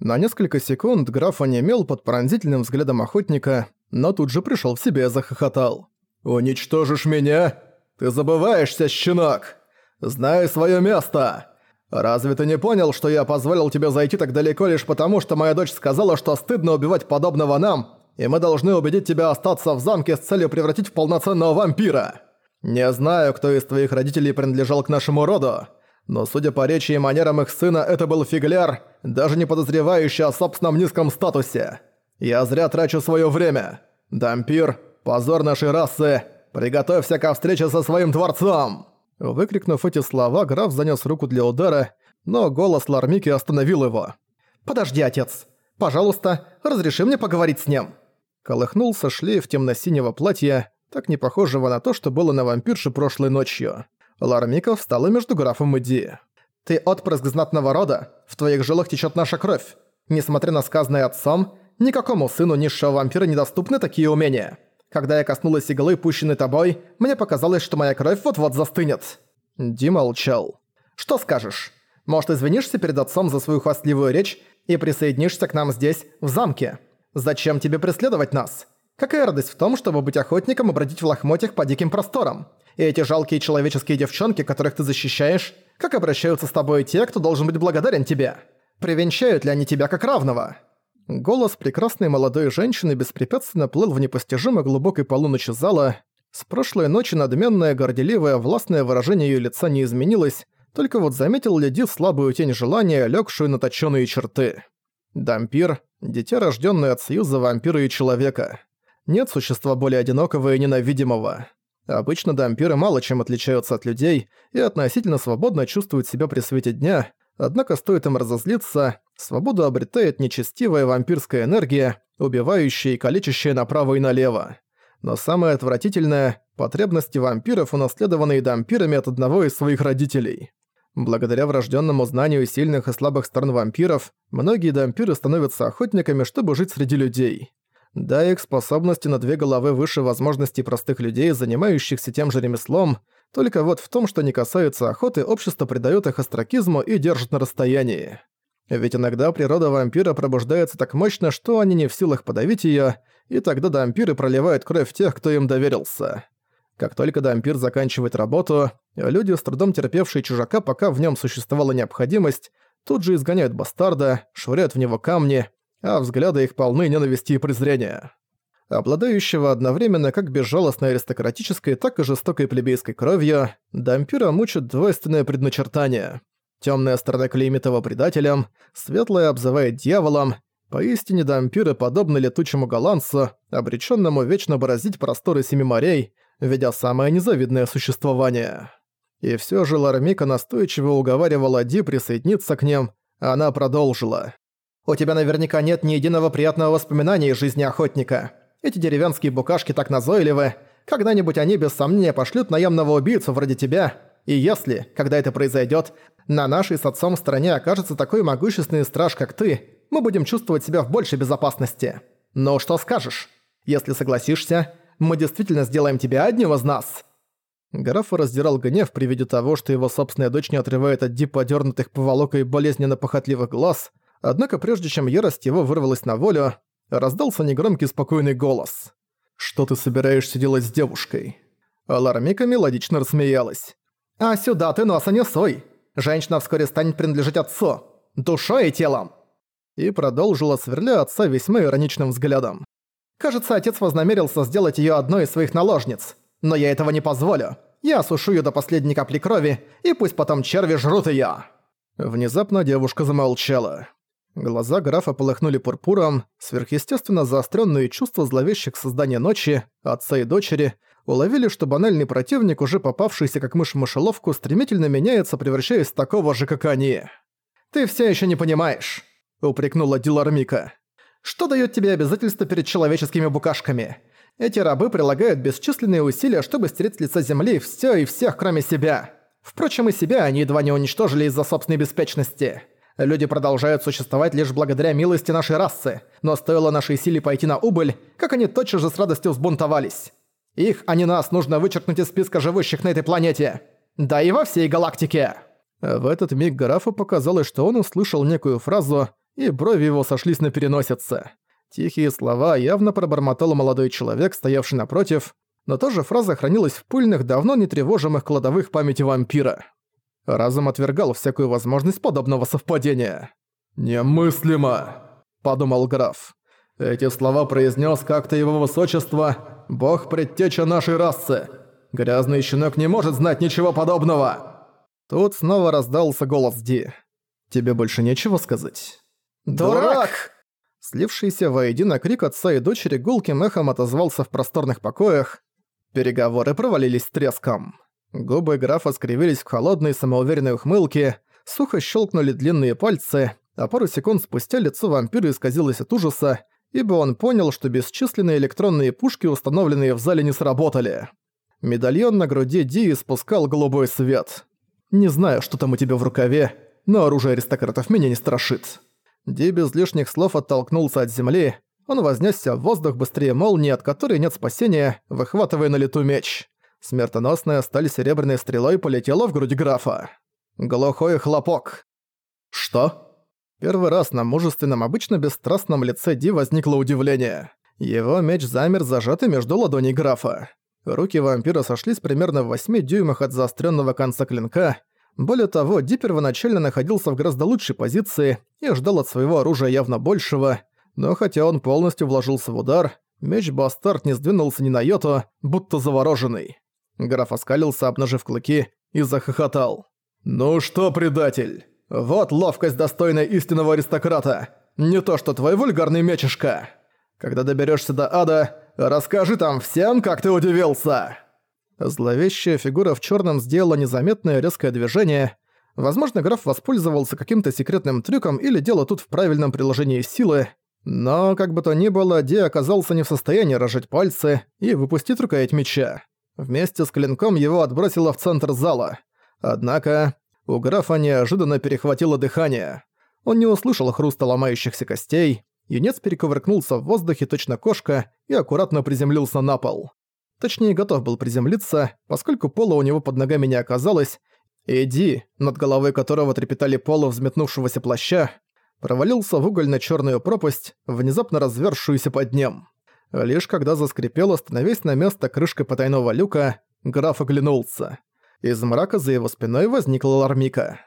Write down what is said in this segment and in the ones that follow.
На несколько секунд граф онемел под пронзительным взглядом охотника, но тут же пришел в себя и захохотал. «Уничтожишь меня? Ты забываешься, щенок! Знай свое место! Разве ты не понял, что я позволил тебе зайти так далеко лишь потому, что моя дочь сказала, что стыдно убивать подобного нам, и мы должны убедить тебя остаться в замке с целью превратить в полноценного вампира? Не знаю, кто из твоих родителей принадлежал к нашему роду, но судя по речи и манерам их сына, это был фигляр, даже не подозревающий о собственном низком статусе. Я зря трачу свое время. Дампир, позор нашей расы, приготовься ко встрече со своим дворцом!» Выкрикнув эти слова, граф занёс руку для удара, но голос Лармики остановил его. «Подожди, отец. Пожалуйста, разреши мне поговорить с ним». Колыхнулся шлейф темно-синего платья, так не похожего на то, что было на вампирше прошлой ночью. Лармика встала между графом и Ди. «Ты отпрыск знатного рода, в твоих жилах течет наша кровь. Несмотря на сказанное отцом, никакому сыну низшего вампира недоступны такие умения. Когда я коснулась иглы, пущенной тобой, мне показалось, что моя кровь вот-вот застынет». Ди молчал. «Что скажешь? Может, извинишься перед отцом за свою хвастливую речь и присоединишься к нам здесь, в замке? Зачем тебе преследовать нас? Какая радость в том, чтобы быть охотником и бродить в лохмотьях по диким просторам? И эти жалкие человеческие девчонки, которых ты защищаешь, как обращаются с тобой те, кто должен быть благодарен тебе? Привенчают ли они тебя как равного?» Голос прекрасной молодой женщины беспрепятственно плыл в непостижимо глубокой полуночи зала. С прошлой ночи надменное, горделивое, властное выражение её лица не изменилось, только вот заметил Леди слабую тень желания, лёгшую на точёные черты. Дампир – дитя, рождённое от союза вампира и человека. Нет существа более одинокого и ненавидимого. Обычно дампиры мало чем отличаются от людей и относительно свободно чувствуют себя при свете дня, однако стоит им разозлиться, свободу обретает нечестивая вампирская энергия, убивающая и калечащая направо и налево. Но самое отвратительное – потребности вампиров, унаследованные дампирами от одного из своих родителей. Благодаря врожденному знанию сильных и слабых сторон вампиров, многие дампиры становятся охотниками, чтобы жить среди людей. Да, их способности на две головы выше возможностей простых людей, занимающихся тем же ремеслом, только вот в том, что не касается охоты, общество придает их астракизму и держит на расстоянии. Ведь иногда природа вампира пробуждается так мощно, что они не в силах подавить её, и тогда дампиры проливают кровь тех, кто им доверился. Как только дампир заканчивает работу, люди, с трудом терпевшие чужака, пока в нём существовала необходимость, тут же изгоняют бастарда, швыряют в него камни, а взгляды их полны ненависти и презрения. Обладающего одновременно как безжалостной аристократической, так и жестокой плебейской кровью, дампира мучит двойственное предначертание. Тёмная сторона клеймит его предателем, светлая обзывает дьяволом, поистине дампиры подобны летучему голландцу, обречённому вечно бороздить просторы семи морей, ведя самое незавидное существование. И всё же Лармика настойчиво уговаривала Ди присоединиться к ним, а она продолжила. У тебя наверняка нет ни единого приятного воспоминания из жизни охотника. Эти деревенские букашки так назойливы. Когда-нибудь они без сомнения пошлют наемного убийцу вроде тебя. И если, когда это произойдет, на нашей с отцом стороне окажется такой могущественный страж, как ты, мы будем чувствовать себя в большей безопасности. Но что скажешь? Если согласишься, мы действительно сделаем тебя одним из нас». Граф раздирал гнев при виде того, что его собственная дочь не отрывает от дип подернутых поволокой болезненно похотливых глаз, Однако прежде чем ярость его вырвалась на волю, раздался негромкий спокойный голос. «Что ты собираешься делать с девушкой?» Лармика мелодично рассмеялась. «А сюда ты носа не сой! Женщина вскоре станет принадлежать отцу, душой и телом!» И продолжила, сверля отца весьма ироничным взглядом. «Кажется, отец вознамерился сделать её одной из своих наложниц, но я этого не позволю. Я осушу её до последней капли крови, и пусть потом черви жрут её!» Внезапно девушка замолчала. Глаза графа полыхнули пурпуром, сверхъестественно заостренные чувства зловещих создания ночи, отца и дочери, уловили, что банальный противник, уже попавшийся как мышь в мышеловку, стремительно меняется, превращаясь в такого же, как они. «Ты все еще не понимаешь», — упрекнула Дилармика. «Что дает тебе обязательство перед человеческими букашками? Эти рабы прилагают бесчисленные усилия, чтобы стереть с лица земли все и всех, кроме себя. Впрочем, и себя они едва не уничтожили из-за собственной беспечности». Люди продолжают существовать лишь благодаря милости нашей расы, но стоило нашей силе пойти на убыль, как они тотчас же с радостью взбунтовались. Их, а не нас, нужно вычеркнуть из списка живущих на этой планете. Да и во всей галактике!» В этот миг Гарафу показалось, что он услышал некую фразу, и брови его сошлись на переносице. Тихие слова явно пробормотал молодой человек, стоявший напротив, но та же фраза хранилась в пыльных, давно не тревожимых кладовых памяти вампира. Разум отвергал всякую возможность подобного совпадения. «Немыслимо!» – подумал граф. «Эти слова произнес как-то его высочество, бог предтеча нашей расы. Грязный щенок не может знать ничего подобного!» Тут снова раздался голос Ди. «Тебе больше нечего сказать?» «Дурак!» Слившийся воедино крик отца и дочери гулким эхом отозвался в просторных покоях. Переговоры провалились треском. Губы графа скривились в холодной самоуверенной ухмылке, сухо щелкнули длинные пальцы, а пару секунд спустя лицо вампира исказилось от ужаса, ибо он понял, что бесчисленные электронные пушки, установленные в зале, не сработали. Медальон на груди Ди испускал голубой свет. «Не знаю, что там у тебя в рукаве, но оружие аристократов меня не страшит». Ди без лишних слов оттолкнулся от земли. Он вознесся в воздух быстрее молнии, от которой нет спасения, выхватывая на лету меч. Смертоносная сталь серебряной стрелой полетела в грудь графа. Глухой хлопок. «Что?» Первый раз на мужественном, обычно бесстрастном лице Ди возникло удивление. Его меч замер зажатый между ладоней графа. Руки вампира сошлись примерно в 8 дюймах от заостренного конца клинка, более того, Ди первоначально находился в гораздо лучшей позиции и ждал от своего оружия явно большего, но хотя он полностью вложился в удар, меч Бастард не сдвинулся ни на йоту, будто завороженный. Граф оскалился, обнажив клыки, и захохотал. «Ну что, предатель, вот ловкость, достойная истинного аристократа, не то что твой вульгарный мечишка. Когда доберешься до ада, расскажи там всем, как ты удивился!» Зловещая фигура в черном сделала незаметное резкое движение. Возможно, граф воспользовался каким-то секретным трюком или дело тут в правильном приложении силы. Но, как бы то ни было, Ди оказался не в состоянии разжать пальцы и выпустить рукоять меча. Вместе с клинком его отбросило в центр зала. Однако, у графа неожиданно перехватило дыхание. Он не услышал хруста ломающихся костей, юнец перекувыркнулся в воздухе точно кошка и аккуратно приземлился на пол. Точнее, готов был приземлиться, поскольку пола у него под ногами не оказалось, и Ди, над головой которого трепетали полы взметнувшегося плаща, провалился в угольно-чёрную пропасть, внезапно развершуюся под ним. Лишь когда заскрипел, становясь на место крышкой потайного люка, граф оглянулся. Из мрака за его спиной возникла лармика.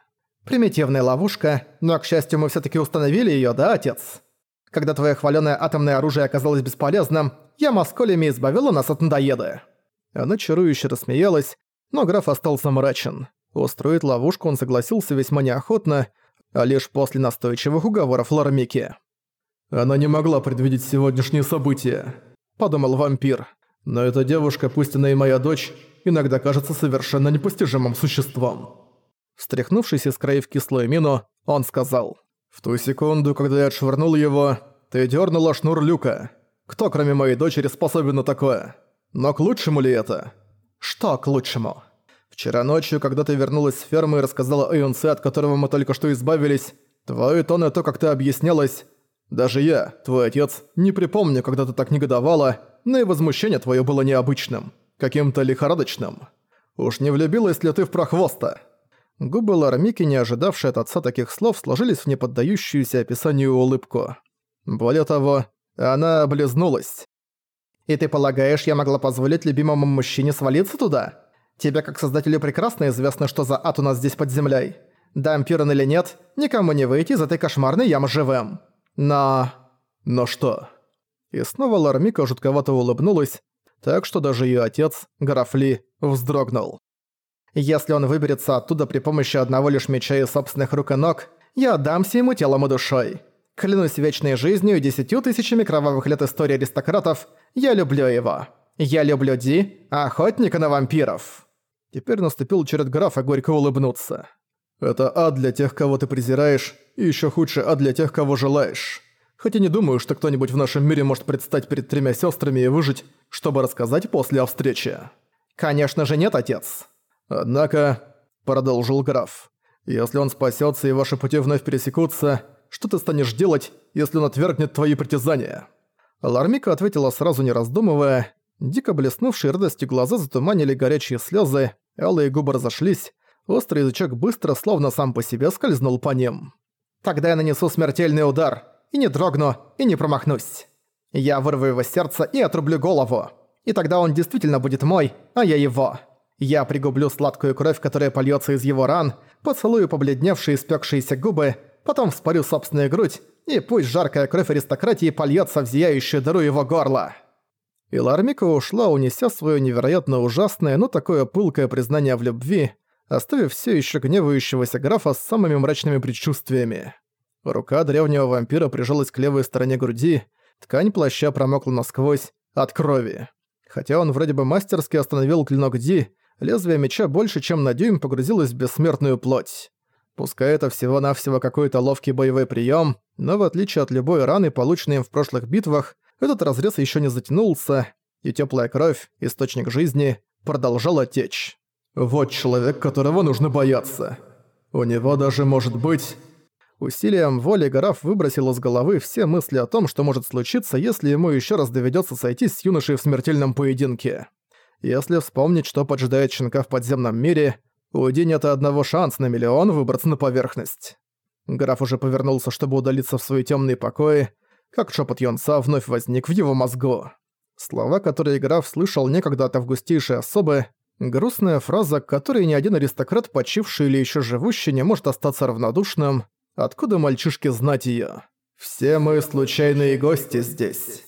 «Примитивная ловушка, но, к счастью, мы всё-таки установили её, да, отец?» Когда твое хваленое атомное оружие оказалось бесполезным, я москолями избавила нас от надоеды». Она чарующе рассмеялась, но граф остался мрачен. Устроить ловушку он согласился весьма неохотно, а лишь после настойчивых уговоров Лармики. «Она не могла предвидеть сегодняшние события», — подумал вампир. «Но эта девушка, пусть она и моя дочь, иногда кажется совершенно непостижимым существом». Встряхнувшись из краев кислую мину, он сказал. В ту секунду, когда я отшвырнул его, ты дернула шнур люка. Кто, кроме моей дочери, способен на такое? Но к лучшему ли это? Что к лучшему? Вчера ночью, когда ты вернулась с фермы и рассказала о юнце, от которого мы только что избавились, твой тон и то, как ты объяснялась, даже я, твой отец, не припомню, когда ты так негодовала, но и возмущение твое было необычным, каким-то лихорадочным. Уж не влюбилась ли ты в прохвоста?» Губы Лармики, не ожидавшие от отца таких слов, сложились в неподдающуюся описанию улыбку. Более того, она облизнулась. «И ты полагаешь, я могла позволить любимому мужчине свалиться туда? Тебе как создателю прекрасно известно, что за ад у нас здесь под землей. Дампиран или нет, никому не выйти из этой кошмарной ямы живым. Но... Но что?» И снова Лармика жутковато улыбнулась, так что даже её отец, Графли, вздрогнул. Если он выберется оттуда при помощи одного лишь меча и собственных рук и ног, я отдамся ему телом и душой. Клянусь вечной жизнью и десятью тысячами кровавых лет истории аристократов, я люблю его. Я люблю Ди, охотника на вампиров». Теперь наступил черед графа горько улыбнуться. «Это ад для тех, кого ты презираешь, и ещё худше ад для тех, кого желаешь. Хотя не думаю, что кто-нибудь в нашем мире может предстать перед тремя сёстрами и выжить, чтобы рассказать после о встрече». «Конечно же нет, отец». «Однако», — продолжил граф, — «если он спасется и ваши пути вновь пересекутся, что ты станешь делать, если он отвергнет твои притязания?» Лармика ответила сразу не раздумывая. Дико блеснувшие радостью глаза затуманили горячие слезы, алые губы разошлись, острый язычок быстро, словно сам по себе, скользнул по ним. Тогда я нанесу смертельный удар, и не дрогну, и не промахнусь. Я вырву его сердце и отрублю голову. И тогда он действительно будет мой, а я его. Я пригублю сладкую кровь, которая польется из его ран, поцелую побледневшие испекшиеся губы, потом вспорю собственную грудь, и пусть жаркая кровь аристократии польется в зияющую дыру его горла. И Лармика ушла, унеся свое невероятно ужасное, но такое пылкое признание в любви, оставив все еще гневающегося графа с самыми мрачными предчувствиями. Рука древнего вампира прижалась к левой стороне груди, ткань плаща промокла насквозь от крови. Хотя он вроде бы мастерски остановил клинок Ди, лезвие меча больше чем на дюйм погрузилось в бессмертную плоть. Пускай это всего-навсего какой-то ловкий боевой прием, но в отличие от любой раны, полученной им в прошлых битвах, этот разрез еще не затянулся, и теплая кровь, источник жизни, продолжала течь. Вот человек, которого нужно бояться. У него даже может быть... Усилием воли Гараф выбросил из головы все мысли о том, что может случиться, если ему еще раз доведется сойтись с юношей в смертельном поединке. Если вспомнить, что поджидает щенка в подземном мире, у Ди нет одного шанса на миллион выбраться на поверхность. Граф уже повернулся, чтобы удалиться в свои темные покои, как шепот Йонса вновь возник в его мозгу. Слова, которые граф слышал некогда от августейшей особы, грустная фраза, которой ни один аристократ, почивший или еще живущий, не может остаться равнодушным, откуда мальчишке знать ее? «Все мы случайные гости здесь».